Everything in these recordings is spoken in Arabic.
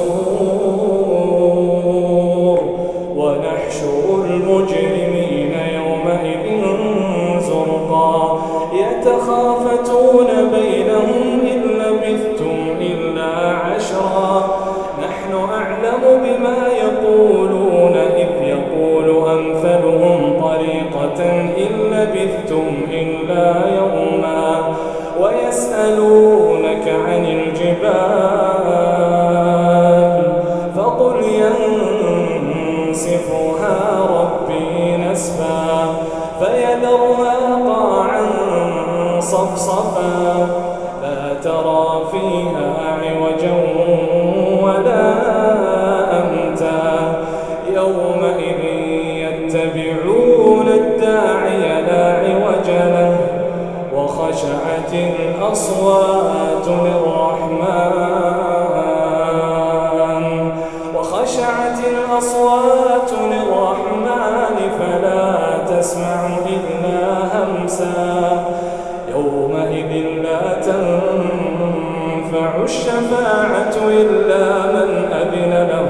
como فيها عوجا ولا أمتا. يومئذ يتبعون الداعي لا عوج له وخشعت الأصوات للرحمن الشفاعة إلا من أذن له.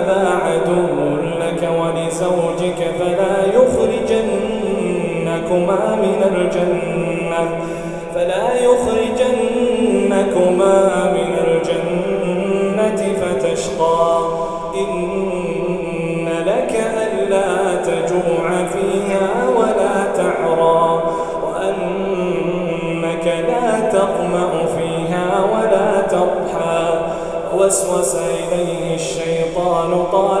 من الجنة فلا يخرجنكما من الجنة فتشقى. إن لك ألا تجوع فيها ولا تعرى وأنك لا تقمأ فيها ولا تضحى. وسوس إليه الشيطان قال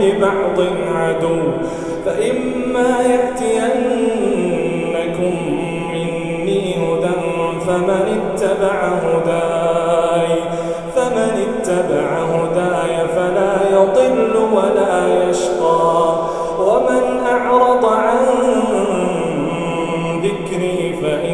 لبعض عدو فإما يأتينكم مني هدى فمن اتبع هداي فمن اتبع هداي فلا يضل ولا يشقى. ومن أعرض عن ذكري فإن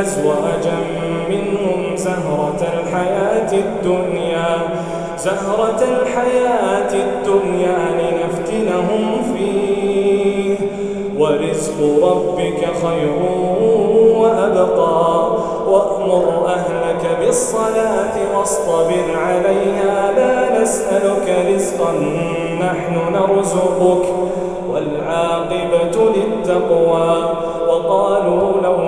أزواجا منهم زهرة الحياة الدنيا زهرة الحياة الدنيا لنفتنهم فيه. ورزق ربك خير وأبقى. وأمر أهلك بالصلاة واصطبر عليها لا نسألك رزقا نحن نرزقك. والعاقبة للتقوى. وقالوا لولا